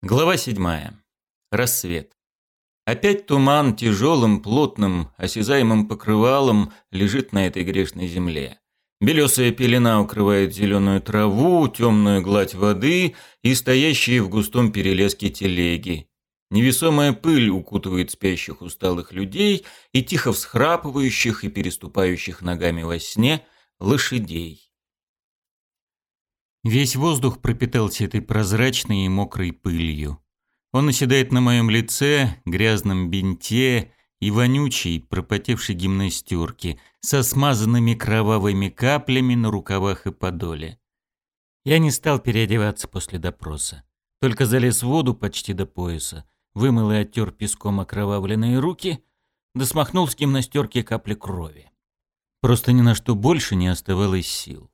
Глава 7. Рассвет. Опять туман тяжелым, плотным, осязаемым покрывалом лежит на этой грешной земле. Белесая пелена укрывает зеленую траву, темную гладь воды и стоящие в густом перелеске телеги. Невесомая пыль укутывает спящих усталых людей и тихо всхрапывающих и переступающих ногами во сне лошадей. Весь воздух пропитался этой прозрачной и мокрой пылью. Он оседает на моем лице, грязном бинте и вонючей, пропотевшей гимнастерке, со смазанными кровавыми каплями на рукавах и подоле. Я не стал переодеваться после допроса. Только залез в воду почти до пояса, вымыл и оттер песком окровавленные руки, да смахнул с гимнастерки капли крови. Просто ни на что больше не оставалось сил.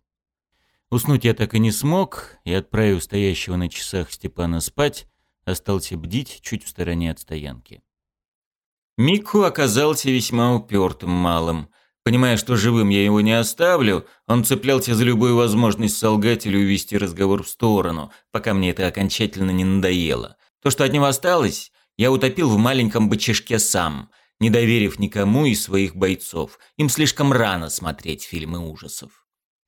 Уснуть я так и не смог, и, отправив стоящего на часах Степана спать, остался бдить чуть в стороне от стоянки. Мику оказался весьма упертым малым. Понимая, что живым я его не оставлю, он цеплялся за любую возможность солгать или увести разговор в сторону, пока мне это окончательно не надоело. То, что от него осталось, я утопил в маленьком бычишке сам, не доверив никому из своих бойцов. Им слишком рано смотреть фильмы ужасов.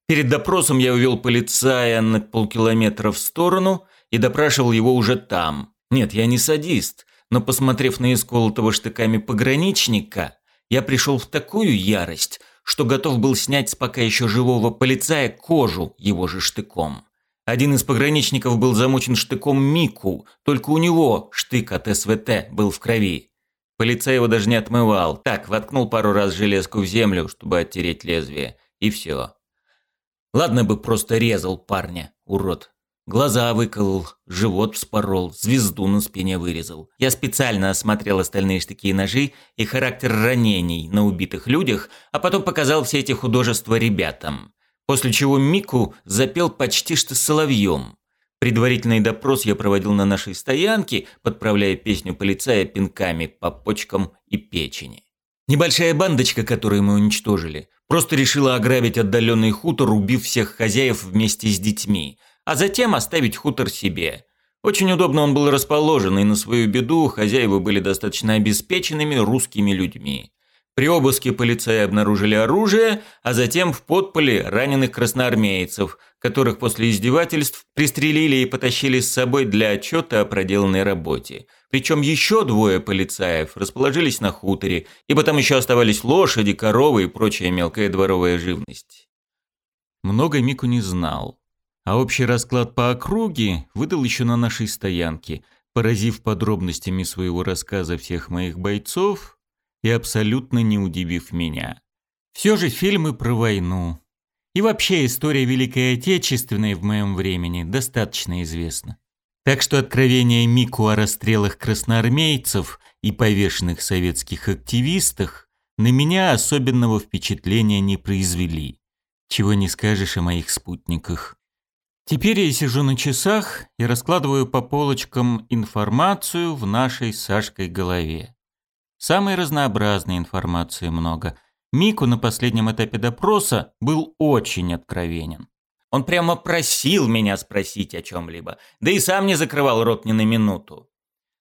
Перед допросом я увел полицая на полкилометра в сторону и допрашивал его уже там. Нет, я не садист, но посмотрев на исколотого штыками пограничника, я пришел в такую ярость, что готов был снять с пока еще живого полицая кожу его же штыком. Один из пограничников был замучен штыком Мику, только у него штык от СВТ был в крови. Полицай его даже не отмывал. Так, воткнул пару раз железку в землю, чтобы оттереть лезвие. И все. Ладно бы просто резал парня, урод. Глаза выколол, живот вспорол, звезду на спине вырезал. Я специально осмотрел остальные штыки и ножи и характер ранений на убитых людях, а потом показал все эти художества ребятам. После чего Мику запел почти что соловьем. Предварительный допрос я проводил на нашей стоянке, подправляя песню полицая пинками по почкам и печени. Небольшая бандочка, которую мы уничтожили, Просто решила ограбить отдаленный хутор, убив всех хозяев вместе с детьми, а затем оставить хутор себе. Очень удобно он был расположен, и на свою беду хозяева были достаточно обеспеченными русскими людьми. При обыске полицаи обнаружили оружие, а затем в подполе раненых красноармейцев, которых после издевательств пристрелили и потащили с собой для отчета о проделанной работе. Причем еще двое полицаев расположились на хуторе, ибо там еще оставались лошади, коровы и прочая мелкая дворовая живность. Много Мику не знал. А общий расклад по округе выдал еще на нашей стоянке, поразив подробностями своего рассказа всех моих бойцов и абсолютно не удивив меня. Все же фильмы про войну и вообще история Великой Отечественной в моем времени достаточно известна. Так что откровение Мику о расстрелах красноармейцев и повешенных советских активистах на меня особенного впечатления не произвели. Чего не скажешь о моих спутниках. Теперь я сижу на часах и раскладываю по полочкам информацию в нашей Сашкой голове. Самой разнообразной информации много – Мику на последнем этапе допроса был очень откровенен. Он прямо просил меня спросить о чем-либо, да и сам не закрывал рот ни на минуту.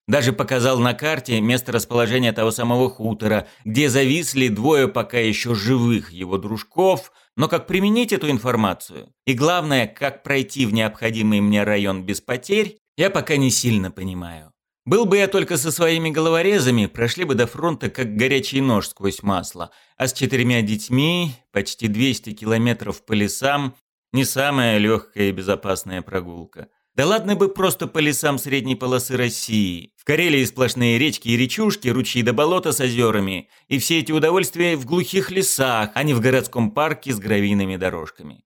Даже показал на карте место расположения того самого хутора, где зависли двое пока еще живых его дружков, но как применить эту информацию и, главное, как пройти в необходимый мне район без потерь, я пока не сильно понимаю. Был бы я только со своими головорезами, прошли бы до фронта как горячий нож сквозь масло. А с четырьмя детьми, почти 200 километров по лесам, не самая легкая и безопасная прогулка. Да ладно бы просто по лесам средней полосы России. В Карелии сплошные речки и речушки, ручьи до да болота с озерами. И все эти удовольствия в глухих лесах, а не в городском парке с гравийными дорожками.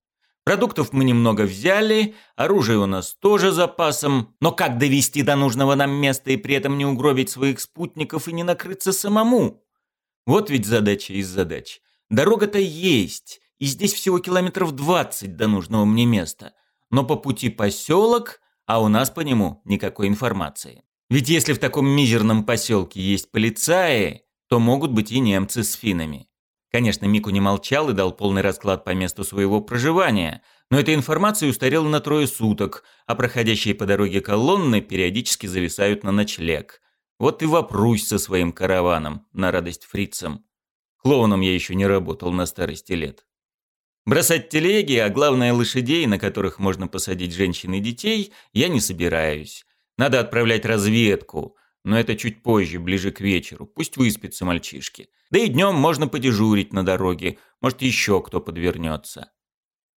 Продуктов мы немного взяли, оружие у нас тоже запасом, но как довести до нужного нам места и при этом не угробить своих спутников и не накрыться самому? Вот ведь задача из задач. Дорога-то есть, и здесь всего километров 20 до нужного мне места. Но по пути поселок, а у нас по нему никакой информации. Ведь если в таком мизерном поселке есть полицаи, то могут быть и немцы с финами. Конечно, Мику не молчал и дал полный расклад по месту своего проживания, но эта информация устарела на трое суток, а проходящие по дороге колонны периодически зависают на ночлег. Вот и вопрусь со своим караваном, на радость фрицам. Клоуном я еще не работал на старости лет. Бросать телеги, а главное лошадей, на которых можно посадить женщин и детей, я не собираюсь. Надо отправлять разведку. Но это чуть позже, ближе к вечеру. Пусть выспятся мальчишки. Да и днем можно подежурить на дороге. Может, еще кто подвернется.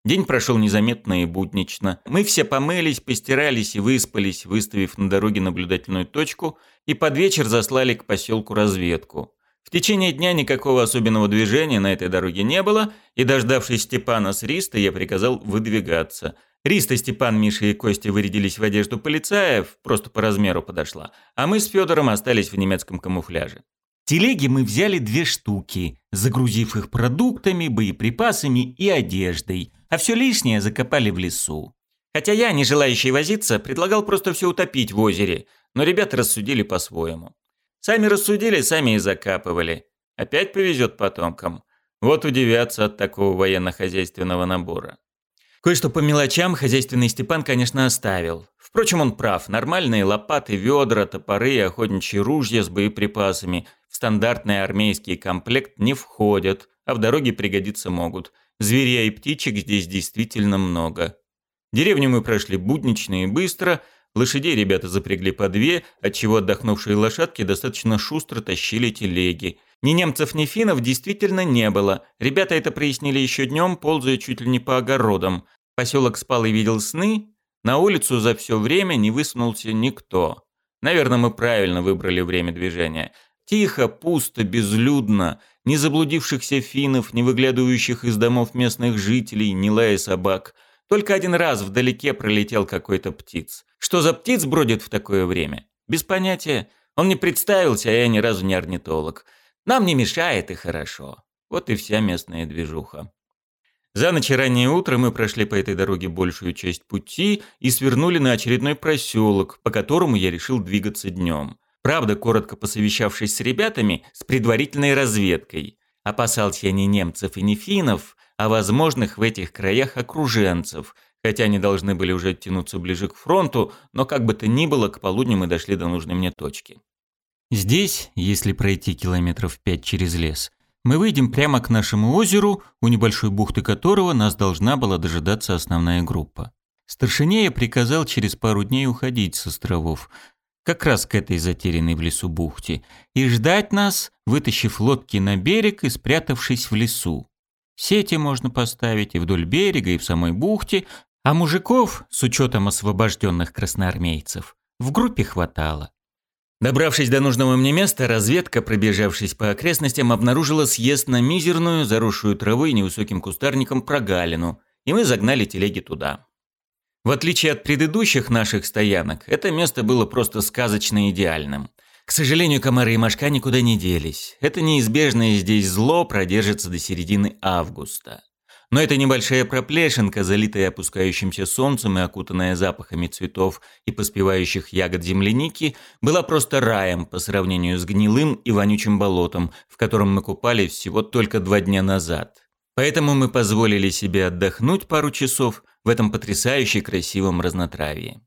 День прошел незаметно и буднично. Мы все помылись, постирались и выспались, выставив на дороге наблюдательную точку, и под вечер заслали к поселку разведку. В течение дня никакого особенного движения на этой дороге не было, и, дождавшись Степана с Риста, я приказал выдвигаться – Риста, Степан, Миша и Костя вырядились в одежду полицаев, просто по размеру подошла, а мы с Федором остались в немецком камуфляже. Телеги мы взяли две штуки, загрузив их продуктами, боеприпасами и одеждой, а всё лишнее закопали в лесу. Хотя я, не желающий возиться, предлагал просто всё утопить в озере, но ребята рассудили по-своему. Сами рассудили, сами и закапывали. Опять повезёт потомкам. Вот удивятся от такого военно-хозяйственного набора. Кое-что по мелочам хозяйственный Степан, конечно, оставил. Впрочем, он прав. Нормальные лопаты, ведра, топоры и охотничьи ружья с боеприпасами в стандартный армейский комплект не входят, а в дороге пригодиться могут. Зверей и птичек здесь действительно много. Деревню мы прошли буднично и быстро. Лошадей ребята запрягли по две, отчего отдохнувшие лошадки достаточно шустро тащили телеги – ни немцев, ни финнов действительно не было. Ребята это прояснили еще днем, ползая чуть ли не по огородам. Поселок спал и видел сны. На улицу за все время не высунулся никто. Наверное, мы правильно выбрали время движения. Тихо, пусто, безлюдно. Ни заблудившихся финнов, ни выглядывающих из домов местных жителей, ни лая собак. Только один раз вдалеке пролетел какой-то птиц. Что за птиц бродит в такое время? Без понятия. Он не представился, а я ни разу не орнитолог. Нам не мешает и хорошо. Вот и вся местная движуха. За ночь и раннее утро мы прошли по этой дороге большую часть пути и свернули на очередной проселок, по которому я решил двигаться днем. Правда, коротко посовещавшись с ребятами, с предварительной разведкой. Опасался я не немцев и не финнов, а возможных в этих краях окруженцев, хотя они должны были уже тянуться ближе к фронту, но как бы то ни было, к полудню мы дошли до нужной мне точки. Здесь, если пройти километров пять через лес, мы выйдем прямо к нашему озеру, у небольшой бухты которого нас должна была дожидаться основная группа. Старшине я приказал через пару дней уходить с островов, как раз к этой затерянной в лесу бухте, и ждать нас, вытащив лодки на берег и спрятавшись в лесу. Сети можно поставить и вдоль берега, и в самой бухте, а мужиков, с учетом освобожденных красноармейцев, в группе хватало. Добравшись до нужного мне места, разведка, пробежавшись по окрестностям, обнаружила съезд на мизерную, заросшую травой и невысоким кустарником прогалину, и мы загнали телеги туда. В отличие от предыдущих наших стоянок, это место было просто сказочно идеальным. К сожалению, комары и мошка никуда не делись. Это неизбежное здесь зло продержится до середины августа. Но эта небольшая проплешинка, залитая опускающимся солнцем и окутанная запахами цветов и поспевающих ягод земляники, была просто раем по сравнению с гнилым и вонючим болотом, в котором мы купали всего только два дня назад. Поэтому мы позволили себе отдохнуть пару часов в этом потрясающе красивом разнотравье.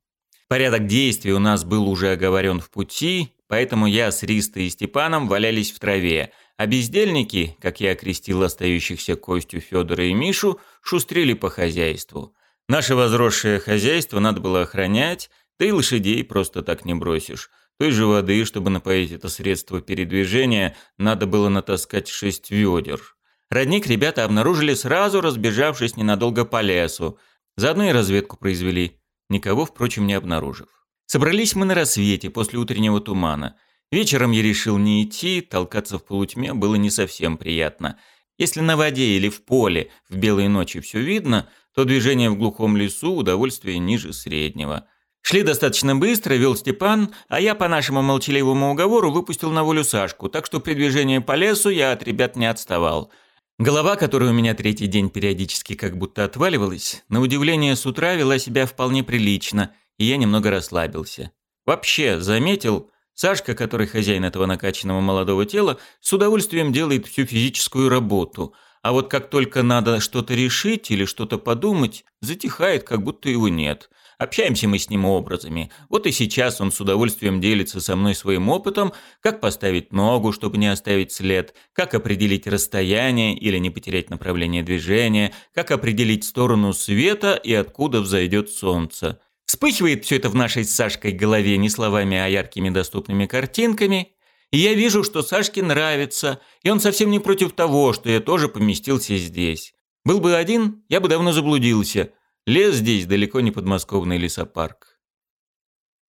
Порядок действий у нас был уже оговорен в пути, поэтому я с Ристой и Степаном валялись в траве – а Обездельники, как я окрестил остающихся Костю, Федора и Мишу, шустрили по хозяйству. Наше возросшее хозяйство надо было охранять, да и лошадей просто так не бросишь. Той же воды, чтобы напоить это средство передвижения, надо было натаскать шесть ведер. Родник ребята обнаружили сразу, разбежавшись ненадолго по лесу. Заодно и разведку произвели, никого, впрочем, не обнаружив. Собрались мы на рассвете после утреннего тумана – Вечером я решил не идти, толкаться в полутьме было не совсем приятно. Если на воде или в поле в белые ночи все видно, то движение в глухом лесу удовольствие ниже среднего. Шли достаточно быстро, вел Степан, а я по нашему молчаливому уговору выпустил на волю Сашку, так что при движении по лесу я от ребят не отставал. Голова, которая у меня третий день периодически как будто отваливалась, на удивление с утра вела себя вполне прилично, и я немного расслабился. Вообще, заметил, Сашка, который хозяин этого накачанного молодого тела, с удовольствием делает всю физическую работу, а вот как только надо что-то решить или что-то подумать, затихает, как будто его нет. Общаемся мы с ним образами. Вот и сейчас он с удовольствием делится со мной своим опытом, как поставить ногу, чтобы не оставить след, как определить расстояние или не потерять направление движения, как определить сторону света и откуда взойдет солнце. Вспыхивает все это в нашей с Сашкой голове не словами, а яркими доступными картинками. И я вижу, что Сашке нравится, и он совсем не против того, что я тоже поместился здесь. Был бы один, я бы давно заблудился. Лес здесь далеко не подмосковный лесопарк.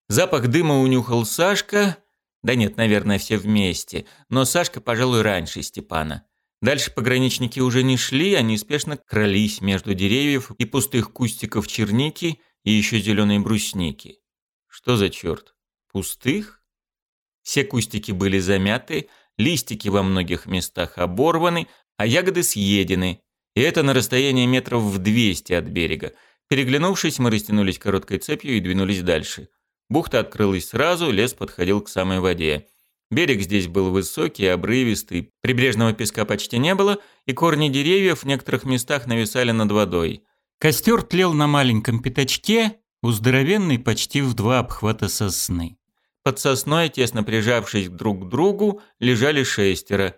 Запах дыма унюхал Сашка. Да нет, наверное, все вместе. Но Сашка, пожалуй, раньше Степана. Дальше пограничники уже не шли, они спешно крались между деревьев и пустых кустиков черники – и еще зеленые брусники. Что за черт? Пустых? Все кустики были замяты, листики во многих местах оборваны, а ягоды съедены. И это на расстоянии метров в 200 от берега. Переглянувшись, мы растянулись короткой цепью и двинулись дальше. Бухта открылась сразу, лес подходил к самой воде. Берег здесь был высокий, обрывистый, прибрежного песка почти не было, и корни деревьев в некоторых местах нависали над водой. Костер тлел на маленьком пятачке, у здоровенной почти в два обхвата сосны. Под сосной, тесно прижавшись друг к другу, лежали шестеро.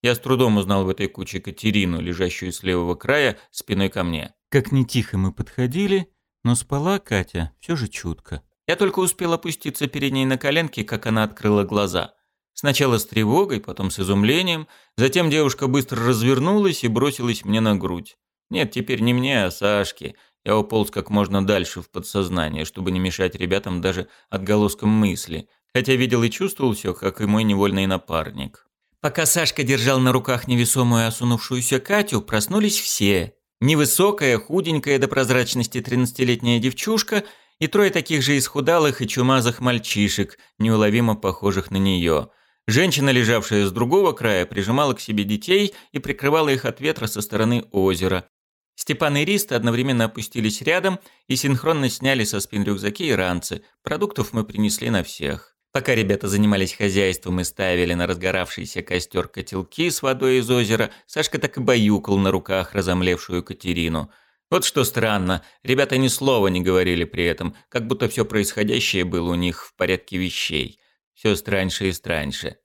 Я с трудом узнал в этой куче Катерину, лежащую с левого края, спиной ко мне. Как не тихо мы подходили, но спала Катя все же чутко. Я только успел опуститься перед ней на коленки, как она открыла глаза. Сначала с тревогой, потом с изумлением, затем девушка быстро развернулась и бросилась мне на грудь. Нет, теперь не мне, а Сашке. Я уполз как можно дальше в подсознание, чтобы не мешать ребятам даже отголоском мысли. Хотя видел и чувствовал все, как и мой невольный напарник. Пока Сашка держал на руках невесомую осунувшуюся Катю, проснулись все. Невысокая, худенькая до прозрачности 13-летняя девчушка и трое таких же исхудалых и чумазых мальчишек, неуловимо похожих на нее. Женщина, лежавшая с другого края, прижимала к себе детей и прикрывала их от ветра со стороны озера. Степан и Рист одновременно опустились рядом и синхронно сняли со спин рюкзаки и ранцы. Продуктов мы принесли на всех. Пока ребята занимались хозяйством и ставили на разгоравшийся костер котелки с водой из озера, Сашка так и баюкал на руках разомлевшую Катерину. Вот что странно, ребята ни слова не говорили при этом, как будто все происходящее было у них в порядке вещей. Все страньше и страньше.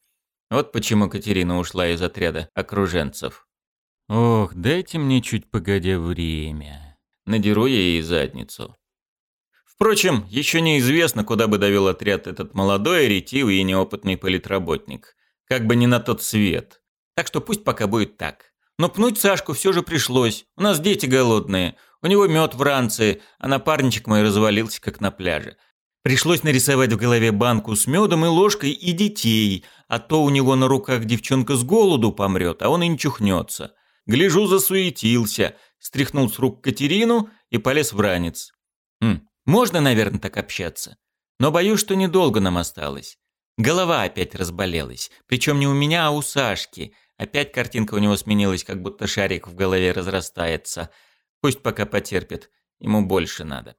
Вот почему Катерина ушла из отряда окруженцев. Ох, дайте мне чуть погодя время. Надеру я ей задницу. Впрочем, еще неизвестно, куда бы довел отряд этот молодой, ретивый и неопытный политработник. Как бы не на тот свет. Так что пусть пока будет так. Но пнуть Сашку все же пришлось. У нас дети голодные. У него мед в ранце, а напарничек мой развалился, как на пляже. Пришлось нарисовать в голове банку с медом и ложкой и детей, а то у него на руках девчонка с голоду помрет, а он и не чухнется. Гляжу, засуетился, стряхнул с рук Катерину и полез в ранец. Хм, можно, наверное, так общаться. Но боюсь, что недолго нам осталось. Голова опять разболелась. Причем не у меня, а у Сашки. Опять картинка у него сменилась, как будто шарик в голове разрастается. Пусть пока потерпит. Ему больше надо.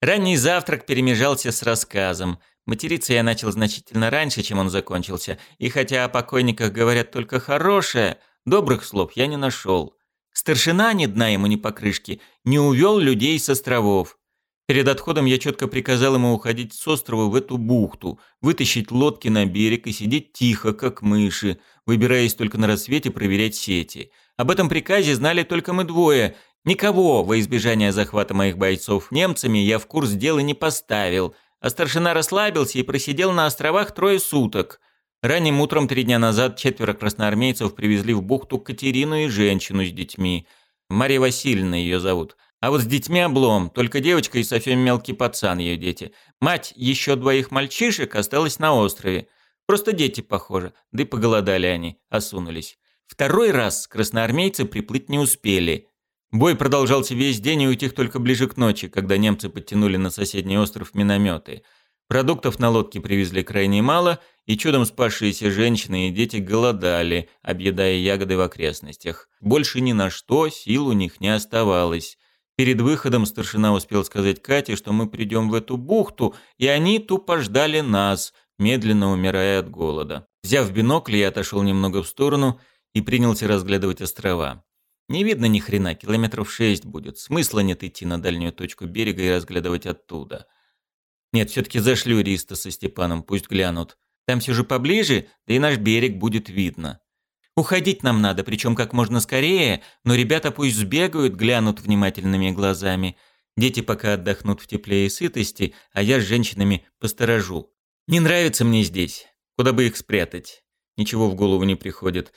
Ранний завтрак перемежался с рассказом. Материться я начал значительно раньше, чем он закончился. И хотя о покойниках говорят только хорошее – Добрых слов я не нашел. Старшина, ни дна ему, ни покрышки, не увел людей с островов. Перед отходом я четко приказал ему уходить с острова в эту бухту, вытащить лодки на берег и сидеть тихо, как мыши, выбираясь только на рассвете проверять сети. Об этом приказе знали только мы двое. Никого, во избежание захвата моих бойцов немцами, я в курс дела не поставил, а старшина расслабился и просидел на островах трое суток – Ранним утром три дня назад четверо красноармейцев привезли в бухту Катерину и женщину с детьми. Мария Васильевна ее зовут. А вот с детьми облом, только девочка и совсем мелкий пацан ее дети. Мать еще двоих мальчишек осталась на острове. Просто дети, похоже, да и поголодали они, осунулись. Второй раз красноармейцы приплыть не успели. Бой продолжался весь день и утих только ближе к ночи, когда немцы подтянули на соседний остров минометы – Продуктов на лодке привезли крайне мало, и чудом спасшиеся женщины и дети голодали, объедая ягоды в окрестностях. Больше ни на что сил у них не оставалось. Перед выходом старшина успел сказать Кате, что мы придем в эту бухту, и они тупо ждали нас, медленно умирая от голода. Взяв бинокль, я отошел немного в сторону и принялся разглядывать острова. Не видно ни хрена, километров шесть будет. Смысла нет идти на дальнюю точку берега и разглядывать оттуда. Нет, все-таки зашлю Риста со Степаном, пусть глянут. Там все же поближе, да и наш берег будет видно. Уходить нам надо, причем как можно скорее, но ребята пусть сбегают, глянут внимательными глазами. Дети пока отдохнут в тепле и сытости, а я с женщинами посторожу. Не нравится мне здесь. Куда бы их спрятать? Ничего в голову не приходит.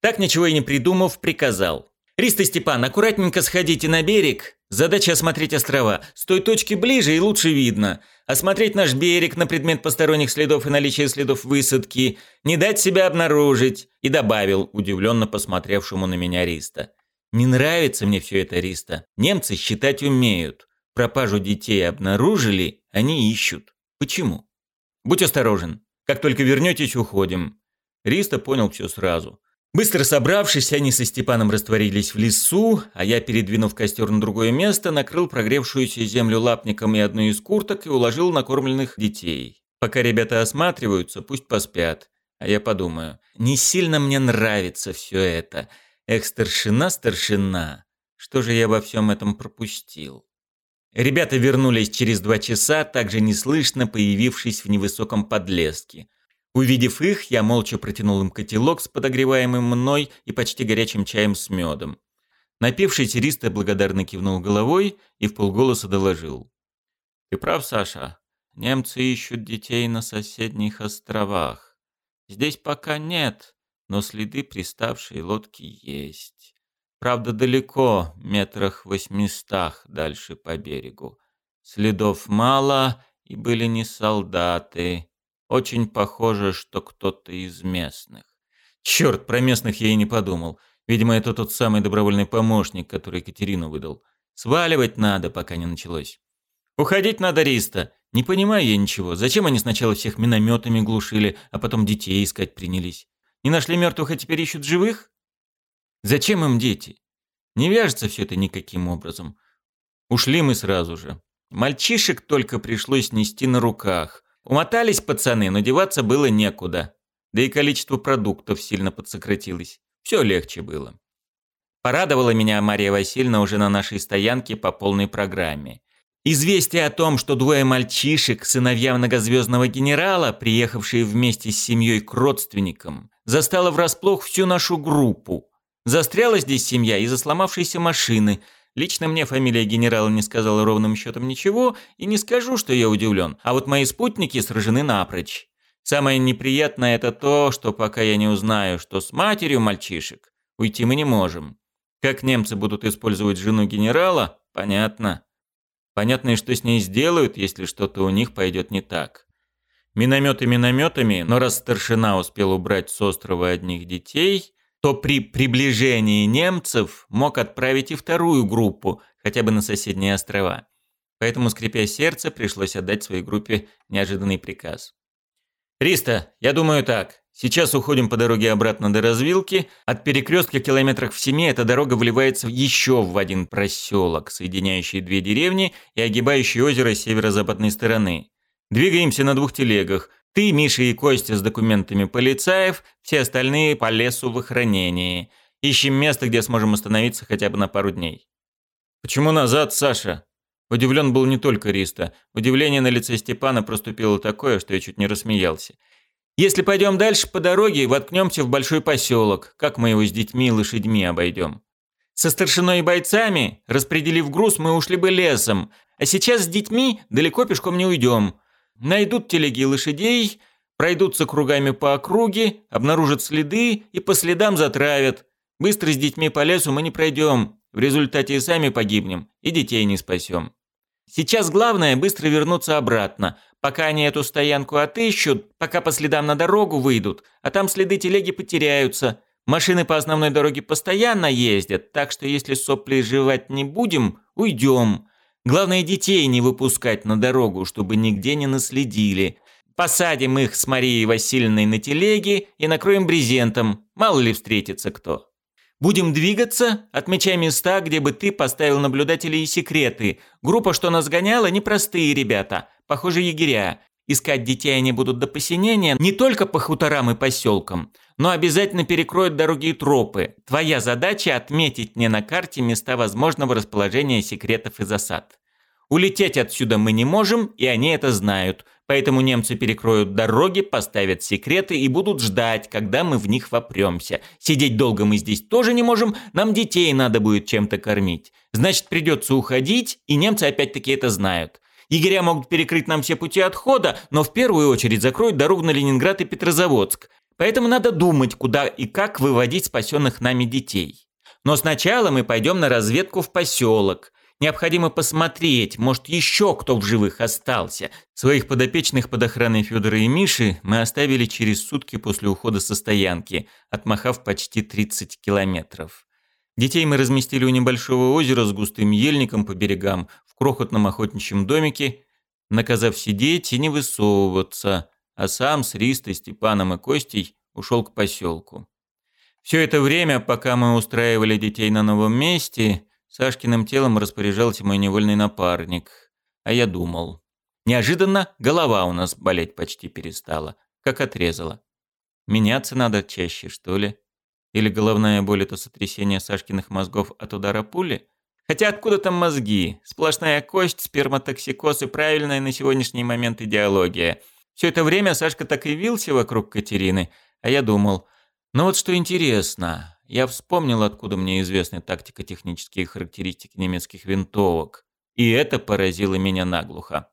Так ничего и не придумав, приказал. Риста Степан, аккуратненько сходите на берег. Задача осмотреть острова. С той точки ближе и лучше видно. Осмотреть наш берег на предмет посторонних следов и наличия следов высадки. Не дать себя обнаружить. И добавил, удивленно посмотревшему на меня Риста. Не нравится мне все это, Риста. Немцы считать умеют. Пропажу детей обнаружили, они ищут. Почему? Будь осторожен. Как только вернетесь, уходим. Риста понял все сразу. Быстро собравшись, они со Степаном растворились в лесу, а я, передвинув костер на другое место, накрыл прогревшуюся землю лапником и одну из курток и уложил накормленных детей. Пока ребята осматриваются, пусть поспят. А я подумаю, не сильно мне нравится все это. Эх, старшина, старшина, что же я во всем этом пропустил? Ребята вернулись через два часа, также неслышно появившись в невысоком подлеске. Увидев их, я молча протянул им котелок с подогреваемым мной и почти горячим чаем с медом. Напившийся Риста благодарно кивнул головой и вполголоса доложил. «Ты прав, Саша. Немцы ищут детей на соседних островах. Здесь пока нет, но следы приставшей лодки есть. Правда, далеко, метрах восьмистах дальше по берегу. Следов мало, и были не солдаты. Очень похоже, что кто-то из местных. Черт, про местных я и не подумал. Видимо, это тот самый добровольный помощник, который Екатерину выдал. Сваливать надо, пока не началось. Уходить надо, Риста. Не понимаю я ничего. Зачем они сначала всех минометами глушили, а потом детей искать принялись? Не нашли мертвых, а теперь ищут живых? Зачем им дети? Не вяжется все это никаким образом. Ушли мы сразу же. Мальчишек только пришлось нести на руках. Умотались пацаны, но деваться было некуда. Да и количество продуктов сильно подсократилось. Все легче было. Порадовала меня Мария Васильевна уже на нашей стоянке по полной программе. Известие о том, что двое мальчишек, сыновья многозвездного генерала, приехавшие вместе с семьей к родственникам, застало врасплох всю нашу группу. Застряла здесь семья из-за сломавшейся машины, Лично мне фамилия генерала не сказала ровным счетом ничего, и не скажу, что я удивлен, а вот мои спутники сражены напрочь. Самое неприятное это то, что пока я не узнаю, что с матерью мальчишек, уйти мы не можем. Как немцы будут использовать жену генерала, понятно. Понятно и что с ней сделают, если что-то у них пойдет не так. Минометы минометами, но раз старшина успел убрать с острова одних детей, то при приближении немцев мог отправить и вторую группу, хотя бы на соседние острова. Поэтому, скрипя сердце, пришлось отдать своей группе неожиданный приказ. «Риста, я думаю так. Сейчас уходим по дороге обратно до развилки. От перекрестка километрах в семи эта дорога вливается еще в один проселок, соединяющий две деревни и огибающий озеро северо-западной стороны. Двигаемся на двух телегах, ты, Миша и Костя с документами полицаев, все остальные по лесу в охранении. Ищем место, где сможем остановиться хотя бы на пару дней». «Почему назад, Саша?» Удивлен был не только Риста. Удивление на лице Степана проступило такое, что я чуть не рассмеялся. «Если пойдем дальше по дороге, воткнемся в большой поселок. Как мы его с детьми и лошадьми обойдем?» «Со старшиной и бойцами, распределив груз, мы ушли бы лесом. А сейчас с детьми далеко пешком не уйдем. Найдут телеги и лошадей, пройдутся кругами по округе, обнаружат следы и по следам затравят. Быстро с детьми по лесу мы не пройдем, в результате и сами погибнем, и детей не спасем. Сейчас главное быстро вернуться обратно, пока они эту стоянку отыщут, пока по следам на дорогу выйдут, а там следы телеги потеряются. Машины по основной дороге постоянно ездят, так что если сопли жевать не будем, уйдем. Главное, детей не выпускать на дорогу, чтобы нигде не наследили. Посадим их с Марией Васильевной на телеге и накроем брезентом, мало ли встретится кто. Будем двигаться, отмечай места, где бы ты поставил наблюдателей и секреты. Группа, что нас гоняла, непростые ребята, похоже, егеря. Искать детей они будут до посинения не только по хуторам и поселкам – но обязательно перекроет дороги и тропы. Твоя задача – отметить мне на карте места возможного расположения секретов и засад. Улететь отсюда мы не можем, и они это знают. Поэтому немцы перекроют дороги, поставят секреты и будут ждать, когда мы в них вопремся. Сидеть долго мы здесь тоже не можем, нам детей надо будет чем-то кормить. Значит, придется уходить, и немцы опять-таки это знают. Егеря могут перекрыть нам все пути отхода, но в первую очередь закроют дорогу на Ленинград и Петрозаводск. Поэтому надо думать, куда и как выводить спасенных нами детей. Но сначала мы пойдем на разведку в поселок. Необходимо посмотреть, может, еще кто в живых остался. Своих подопечных под охраной Федора и Миши мы оставили через сутки после ухода со стоянки, отмахав почти 30 километров. Детей мы разместили у небольшого озера с густым ельником по берегам, в крохотном охотничьем домике, наказав сидеть и не высовываться – а сам с Ристой, Степаном и Костей ушел к поселку. Все это время, пока мы устраивали детей на новом месте, Сашкиным телом распоряжался мой невольный напарник. А я думал. Неожиданно голова у нас болеть почти перестала, как отрезала. Меняться надо чаще, что ли? Или головная боль – это сотрясение Сашкиных мозгов от удара пули? Хотя откуда там мозги? Сплошная кость, сперматоксикоз и правильная на сегодняшний момент идеология – все это время Сашка так и вился вокруг Катерины, а я думал, ну вот что интересно, я вспомнил, откуда мне известны тактико-технические характеристики немецких винтовок, и это поразило меня наглухо.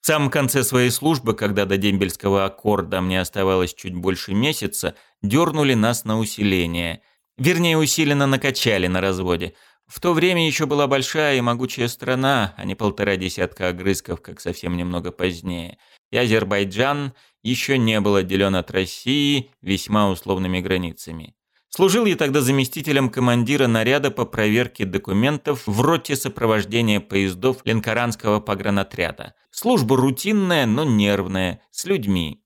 В самом конце своей службы, когда до дембельского аккорда мне оставалось чуть больше месяца, дернули нас на усиление. Вернее, усиленно накачали на разводе – в то время еще была большая и могучая страна, а не полтора десятка огрызков, как совсем немного позднее. И Азербайджан еще не был отделен от России весьма условными границами. Служил я тогда заместителем командира наряда по проверке документов в роте сопровождения поездов Ленкоранского погранотряда. Служба рутинная, но нервная, с людьми.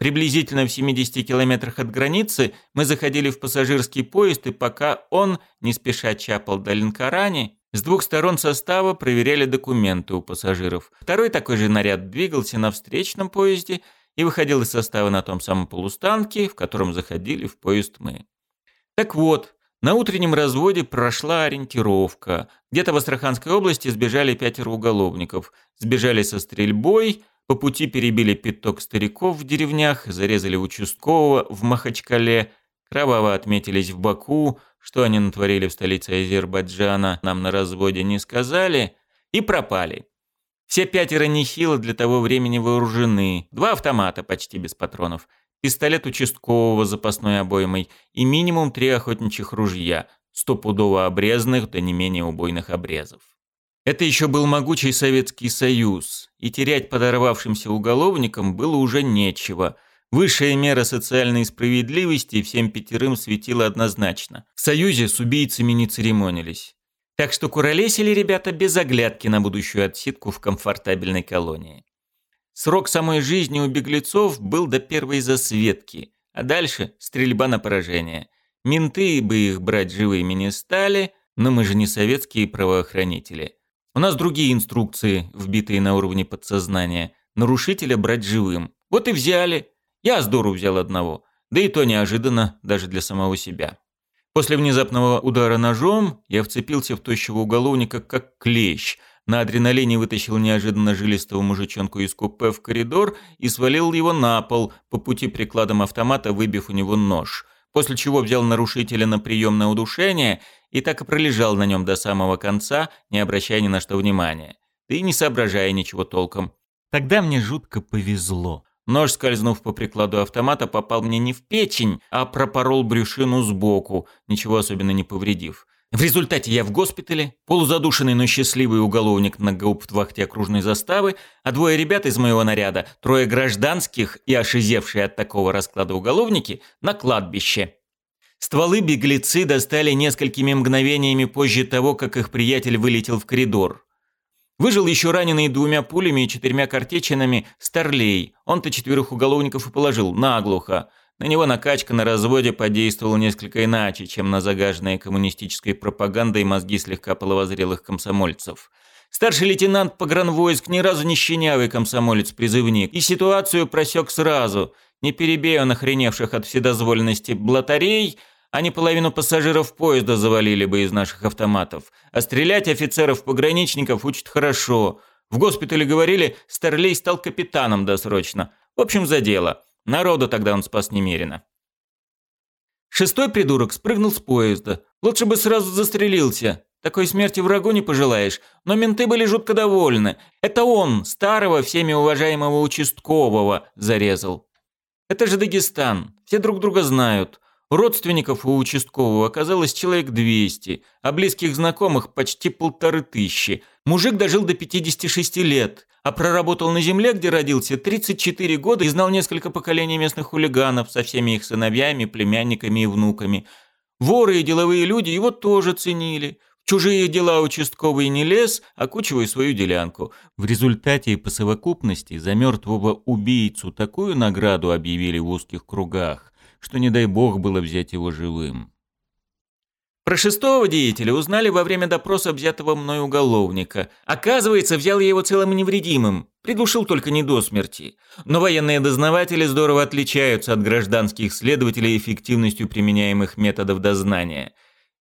Приблизительно в 70 километрах от границы мы заходили в пассажирский поезд, и пока он, не спеша чапал до Линкарани, с двух сторон состава проверяли документы у пассажиров. Второй такой же наряд двигался на встречном поезде и выходил из состава на том самом полустанке, в котором заходили в поезд мы. Так вот, на утреннем разводе прошла ориентировка. Где-то в Астраханской области сбежали пятеро уголовников. Сбежали со стрельбой, по пути перебили пяток стариков в деревнях, зарезали участкового в Махачкале, кроваво отметились в Баку, что они натворили в столице Азербайджана, нам на разводе не сказали, и пропали. Все пятеро нехило для того времени вооружены, два автомата почти без патронов, пистолет участкового запасной обоймой и минимум три охотничьих ружья, стопудово обрезанных до да не менее убойных обрезов. Это еще был могучий Советский Союз, и терять подорвавшимся уголовникам было уже нечего. Высшая мера социальной справедливости всем пятерым светила однозначно. В Союзе с убийцами не церемонились. Так что куролесили ребята без оглядки на будущую отсидку в комфортабельной колонии. Срок самой жизни у беглецов был до первой засветки, а дальше стрельба на поражение. Менты бы их брать живыми не стали, но мы же не советские правоохранители – у нас другие инструкции, вбитые на уровне подсознания. Нарушителя брать живым. Вот и взяли. Я с дуру взял одного. Да и то неожиданно, даже для самого себя. После внезапного удара ножом я вцепился в тощего уголовника как клещ. На адреналине вытащил неожиданно жилистого мужичонку из купе в коридор и свалил его на пол, по пути прикладом автомата выбив у него нож – после чего взял нарушителя на прием на удушение и так и пролежал на нем до самого конца, не обращая ни на что внимания, да и не соображая ничего толком. Тогда мне жутко повезло. Нож, скользнув по прикладу автомата, попал мне не в печень, а пропорол брюшину сбоку, ничего особенно не повредив. В результате я в госпитале, полузадушенный, но счастливый уголовник на гауптвахте окружной заставы, а двое ребят из моего наряда, трое гражданских и ошизевшие от такого расклада уголовники, на кладбище. Стволы беглецы достали несколькими мгновениями позже того, как их приятель вылетел в коридор. Выжил еще раненый двумя пулями и четырьмя картечинами Старлей. Он-то четверых уголовников и положил наглухо. На него накачка на разводе подействовала несколько иначе, чем на загаженные коммунистической пропагандой мозги слегка половозрелых комсомольцев. Старший лейтенант погранвойск ни разу не щенявый комсомолец-призывник, и ситуацию просек сразу. Не перебей он охреневших от вседозволенности блатарей, они половину пассажиров поезда завалили бы из наших автоматов. А стрелять офицеров-пограничников учат хорошо. В госпитале говорили, Старлей стал капитаном досрочно. В общем, за дело. Народу тогда он спас немерено. Шестой придурок спрыгнул с поезда. Лучше бы сразу застрелился. Такой смерти врагу не пожелаешь, но менты были жутко довольны. Это он, старого, всеми уважаемого участкового, зарезал. Это же Дагестан, все друг друга знают. Родственников у участкового оказалось человек 200, а близких знакомых почти полторы тысячи, Мужик дожил до 56 лет, а проработал на земле, где родился, 34 года и знал несколько поколений местных хулиганов со всеми их сыновьями, племянниками и внуками. Воры и деловые люди его тоже ценили. В чужие дела участковый не лез, окучивая свою делянку. В результате и по совокупности за мертвого убийцу такую награду объявили в узких кругах, что не дай бог было взять его живым. Про шестого деятеля узнали во время допроса взятого мной уголовника. Оказывается, взял я его целым невредимым. Придушил только не до смерти. Но военные дознаватели здорово отличаются от гражданских следователей эффективностью применяемых методов дознания.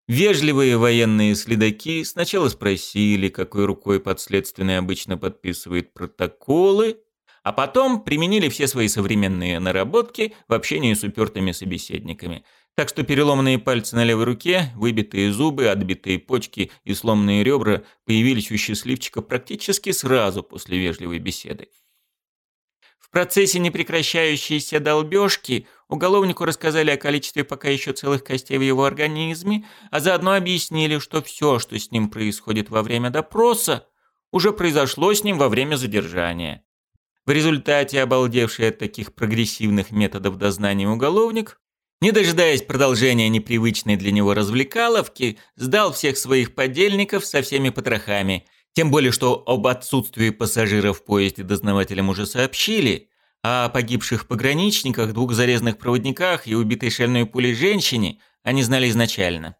Вежливые военные следаки сначала спросили, какой рукой подследственный обычно подписывает протоколы, а потом применили все свои современные наработки в общении с упертыми собеседниками – так что переломанные пальцы на левой руке, выбитые зубы, отбитые почки и сломанные ребра появились у счастливчика практически сразу после вежливой беседы. В процессе непрекращающейся долбежки уголовнику рассказали о количестве пока еще целых костей в его организме, а заодно объяснили, что все, что с ним происходит во время допроса, уже произошло с ним во время задержания. В результате обалдевший от таких прогрессивных методов дознания уголовник не дожидаясь продолжения непривычной для него развлекаловки, сдал всех своих подельников со всеми потрохами. Тем более, что об отсутствии пассажиров в поезде дознавателям уже сообщили, а о погибших пограничниках, двух зарезанных проводниках и убитой шальной пулей женщине они знали изначально.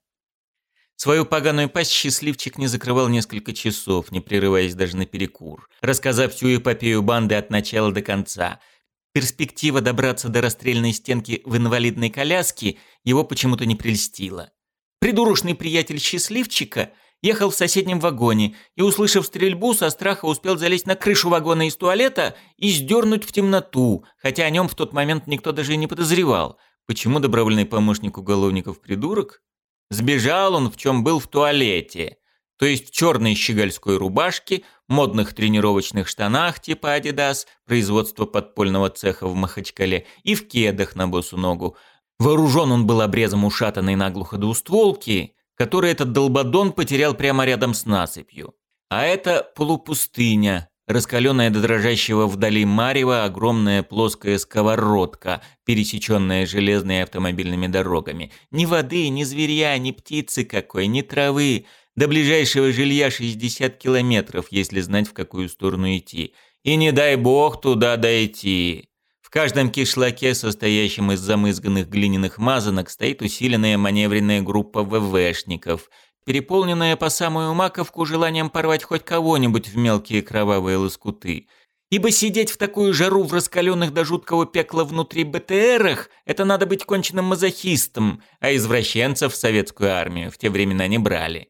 Свою поганую пасть счастливчик не закрывал несколько часов, не прерываясь даже на перекур, рассказав всю эпопею банды от начала до конца – Перспектива добраться до расстрельной стенки в инвалидной коляске его почему-то не прельстила. Придурушный приятель счастливчика ехал в соседнем вагоне и, услышав стрельбу, со страха успел залезть на крышу вагона из туалета и сдернуть в темноту, хотя о нем в тот момент никто даже и не подозревал. Почему добровольный помощник уголовников придурок? Сбежал он, в чем был в туалете, то есть в черной щегольской рубашке, модных тренировочных штанах типа «Адидас», производство подпольного цеха в Махачкале, и в кедах на босу ногу. Вооружен он был обрезом ушатанной наглухо двустволки, который этот долбодон потерял прямо рядом с насыпью. А это полупустыня, раскаленная до дрожащего вдали марева огромная плоская сковородка, пересеченная железными автомобильными дорогами. Ни воды, ни зверя, ни птицы какой, ни травы. До ближайшего жилья 60 километров, если знать, в какую сторону идти. И не дай бог туда дойти. В каждом кишлаке, состоящем из замызганных глиняных мазанок, стоит усиленная маневренная группа ВВшников, переполненная по самую маковку желанием порвать хоть кого-нибудь в мелкие кровавые лоскуты. Ибо сидеть в такую жару в раскаленных до жуткого пекла внутри БТРах – это надо быть конченным мазохистом, а извращенцев в советскую армию в те времена не брали.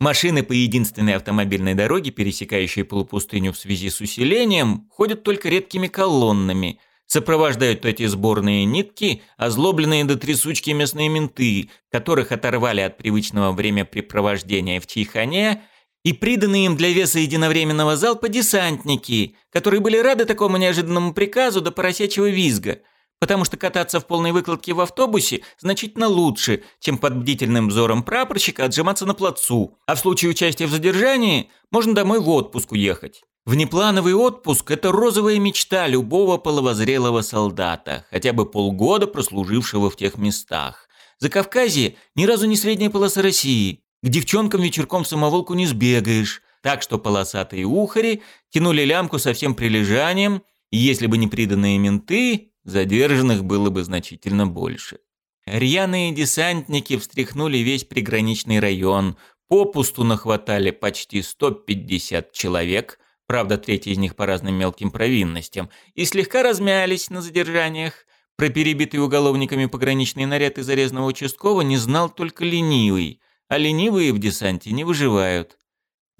Машины по единственной автомобильной дороге, пересекающей полупустыню в связи с усилением, ходят только редкими колоннами. Сопровождают эти сборные нитки, озлобленные до трясучки местные менты, которых оторвали от привычного времяпрепровождения в Чайхане, и приданные им для веса единовременного залпа десантники, которые были рады такому неожиданному приказу до поросячьего визга – потому что кататься в полной выкладке в автобусе значительно лучше, чем под бдительным взором прапорщика отжиматься на плацу, а в случае участия в задержании можно домой в отпуск уехать. Внеплановый отпуск – это розовая мечта любого половозрелого солдата, хотя бы полгода прослужившего в тех местах. За Закавказье ни разу не средняя полоса России. К девчонкам вечерком в самоволку не сбегаешь. Так что полосатые ухари тянули лямку со всем прилежанием, и если бы не приданные менты, задержанных было бы значительно больше. Рьяные десантники встряхнули весь приграничный район, попусту нахватали почти 150 человек, правда, треть из них по разным мелким провинностям, и слегка размялись на задержаниях. Про перебитый уголовниками пограничный наряд и зарезанного участкового не знал только ленивый, а ленивые в десанте не выживают.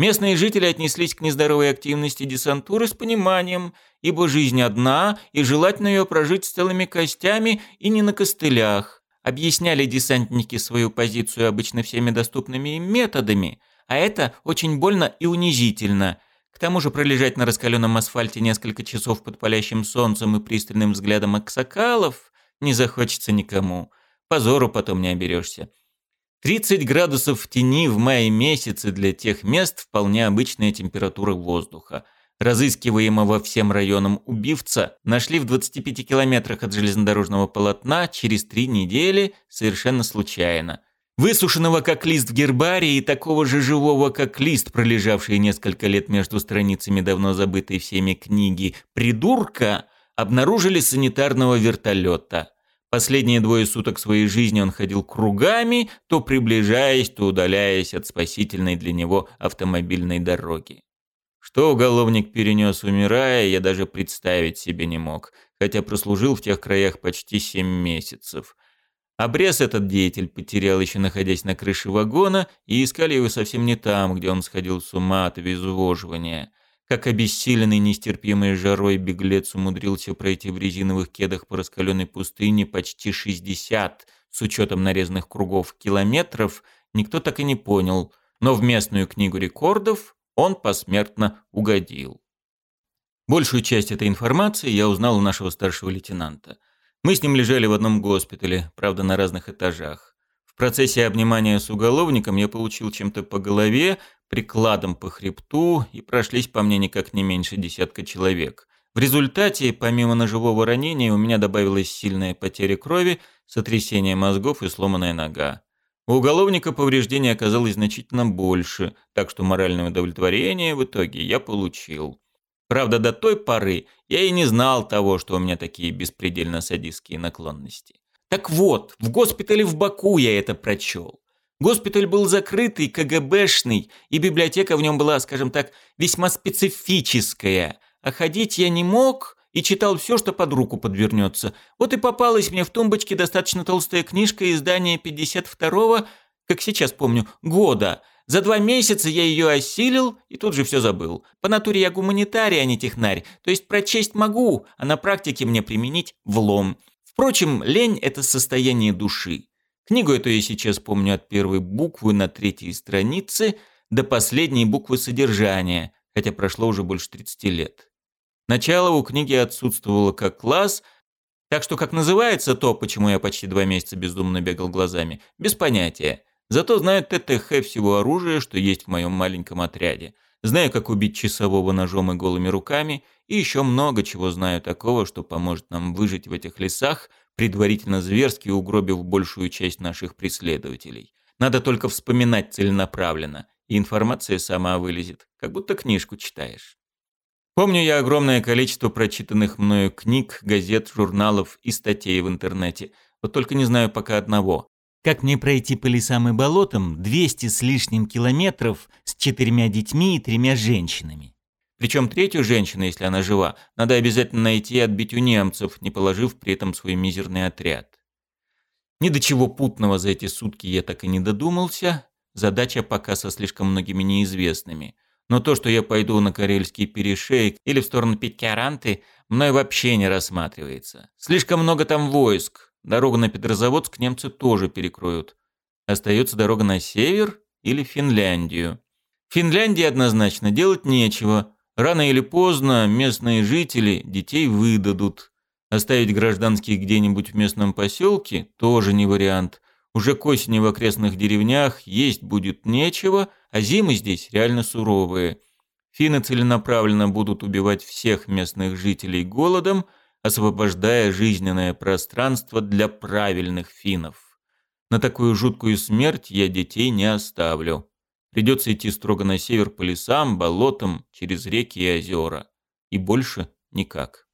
Местные жители отнеслись к нездоровой активности десантуры с пониманием, ибо жизнь одна, и желательно ее прожить с целыми костями и не на костылях. Объясняли десантники свою позицию обычно всеми доступными им методами, а это очень больно и унизительно. К тому же пролежать на раскаленном асфальте несколько часов под палящим солнцем и пристальным взглядом аксакалов не захочется никому. Позору потом не оберешься. 30 градусов в тени в мае месяце для тех мест вполне обычная температура воздуха. Разыскиваемого всем районом убивца нашли в 25 километрах от железнодорожного полотна через три недели совершенно случайно. Высушенного как лист в гербарии и такого же живого как лист, пролежавший несколько лет между страницами давно забытой всеми книги «Придурка», обнаружили санитарного вертолета – Последние двое суток своей жизни он ходил кругами, то приближаясь, то удаляясь от спасительной для него автомобильной дороги. Что уголовник перенес, умирая, я даже представить себе не мог, хотя прослужил в тех краях почти семь месяцев. Обрез этот деятель потерял еще находясь на крыше вагона, и искали его совсем не там, где он сходил с ума от обезвоживания – как обессиленный нестерпимой жарой беглец умудрился пройти в резиновых кедах по раскаленной пустыне почти 60, с учетом нарезанных кругов, километров, никто так и не понял, но в местную книгу рекордов он посмертно угодил. Большую часть этой информации я узнал у нашего старшего лейтенанта. Мы с ним лежали в одном госпитале, правда, на разных этажах. В процессе обнимания с уголовником я получил чем-то по голове, прикладом по хребту и прошлись по мне никак не меньше десятка человек. В результате, помимо ножевого ранения, у меня добавилась сильная потеря крови, сотрясение мозгов и сломанная нога. У уголовника повреждений оказалось значительно больше, так что моральное удовлетворение в итоге я получил. Правда, до той поры я и не знал того, что у меня такие беспредельно садистские наклонности. Так вот, в госпитале в Баку я это прочел. Госпиталь был закрытый, КГБшный, и библиотека в нем была, скажем так, весьма специфическая. А ходить я не мог и читал все, что под руку подвернется. Вот и попалась мне в тумбочке достаточно толстая книжка издания 52-го, как сейчас помню, года. За два месяца я ее осилил и тут же все забыл. По натуре я гуманитарий, а не технарь. То есть прочесть могу, а на практике мне применить влом. Впрочем, лень – это состояние души. Книгу эту я сейчас помню от первой буквы на третьей странице до последней буквы содержания, хотя прошло уже больше 30 лет. Начало у книги отсутствовало как класс, так что как называется то, почему я почти два месяца бездумно бегал глазами, без понятия. Зато знаю ТТХ всего оружия, что есть в моем маленьком отряде – Знаю, как убить часового ножом и голыми руками, и еще много чего знаю такого, что поможет нам выжить в этих лесах, предварительно зверски угробив большую часть наших преследователей. Надо только вспоминать целенаправленно, и информация сама вылезет, как будто книжку читаешь. Помню я огромное количество прочитанных мною книг, газет, журналов и статей в интернете. Вот только не знаю пока одного. Как мне пройти по лесам и болотам 200 с лишним километров с четырьмя детьми и тремя женщинами? Причем третью женщину, если она жива, надо обязательно найти и отбить у немцев, не положив при этом свой мизерный отряд. Ни до чего путного за эти сутки я так и не додумался. Задача пока со слишком многими неизвестными. Но то, что я пойду на Карельский перешейк или в сторону Петькаранты, мной вообще не рассматривается. Слишком много там войск, Дорогу на Петрозаводск немцы тоже перекроют. Остается дорога на север или Финляндию. Финляндии однозначно делать нечего. Рано или поздно местные жители детей выдадут. Оставить гражданских где-нибудь в местном поселке тоже не вариант. Уже к осени в окрестных деревнях есть будет нечего, а зимы здесь реально суровые. Финны целенаправленно будут убивать всех местных жителей голодом – освобождая жизненное пространство для правильных финнов. На такую жуткую смерть я детей не оставлю. Придется идти строго на север по лесам, болотам, через реки и озера. И больше никак.